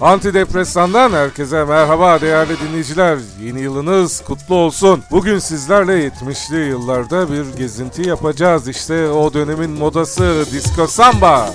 Antidepresandan herkese merhaba değerli dinleyiciler. Yeni yılınız kutlu olsun. Bugün sizlerle 70'li yıllarda bir gezinti yapacağız. İşte o dönemin modası Disco Samba.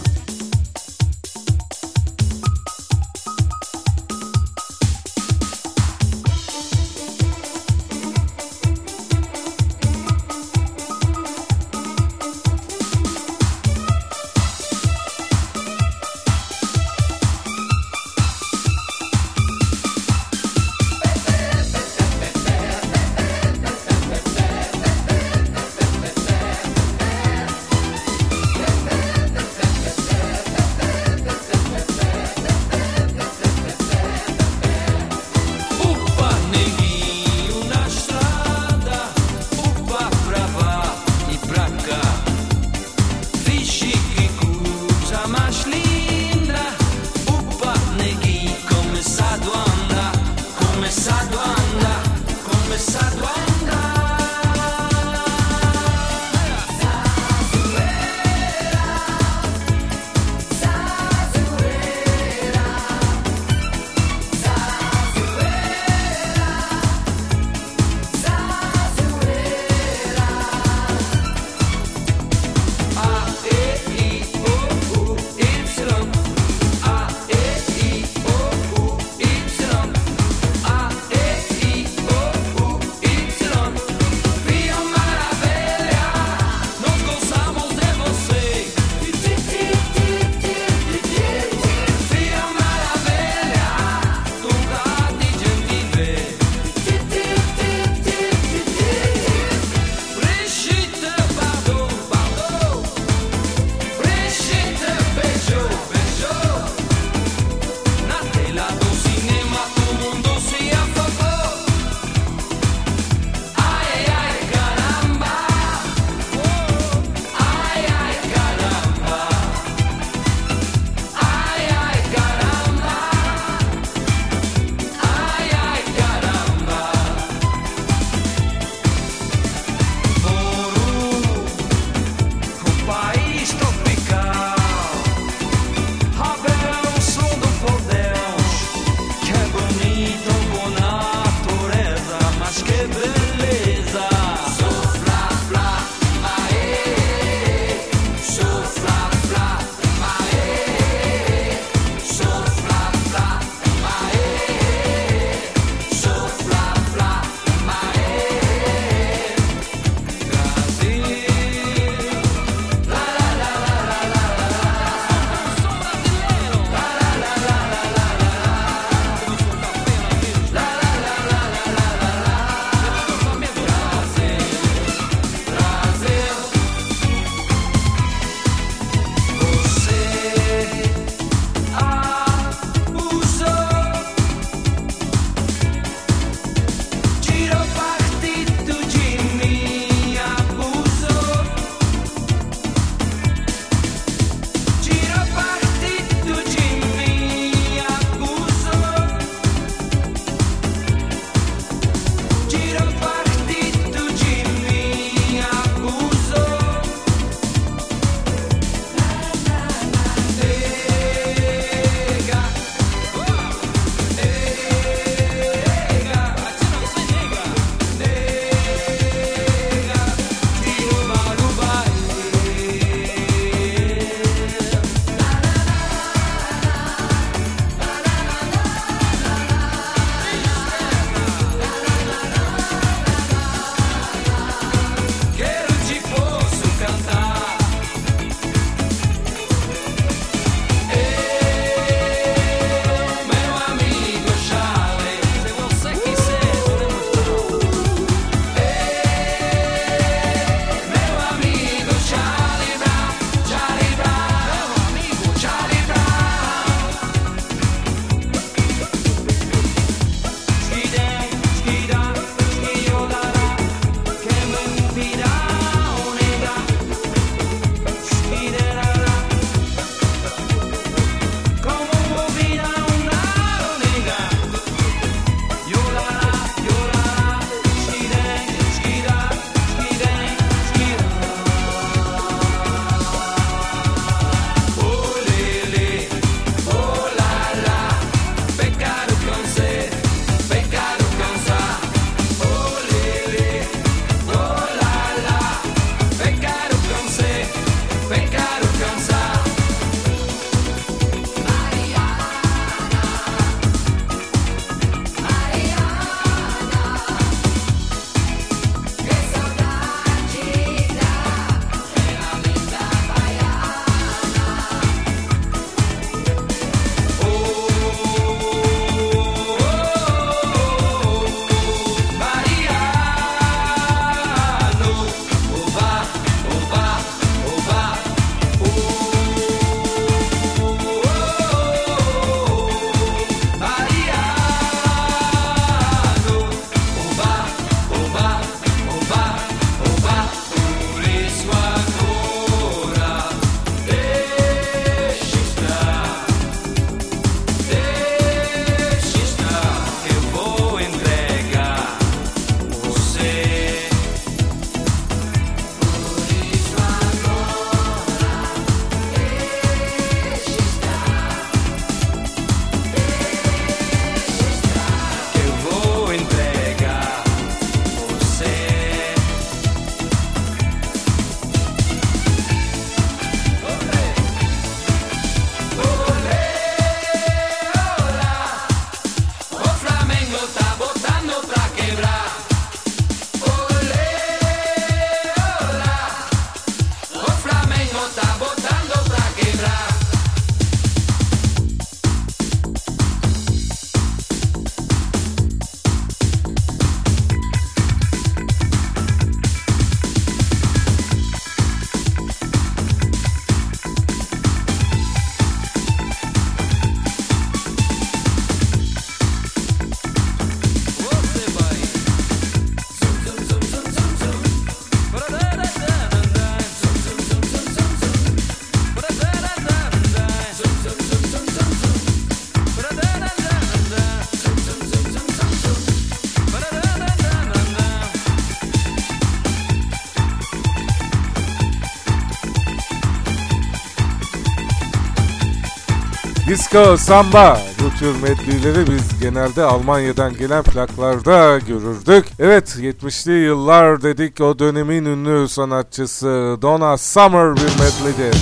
Disco, samba bu tür medleyleri biz genelde Almanya'dan gelen plaklarda görürdük. Evet 70'li yıllar dedik o dönemin ünlü sanatçısı Donna Summer bir medleydi.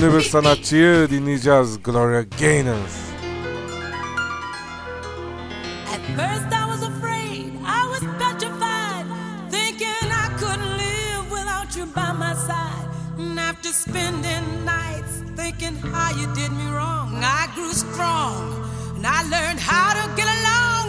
ünlü bir sanatçıyı dinleyeceğiz Gloria Gaynor. After spending nights thinking how you did me wrong, I grew strong and I learned how to get along.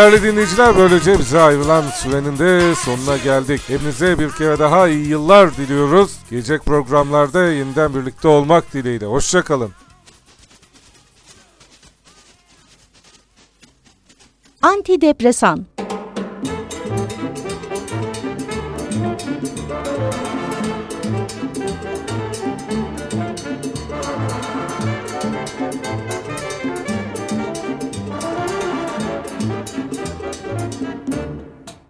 Değerli dinleyiciler böylece bize ayrılan sürenin de sonuna geldik. Hepinize bir kere daha iyi yıllar diliyoruz. Gelecek programlarda yeniden birlikte olmak dileğiyle. Hoşçakalın. Antidepresan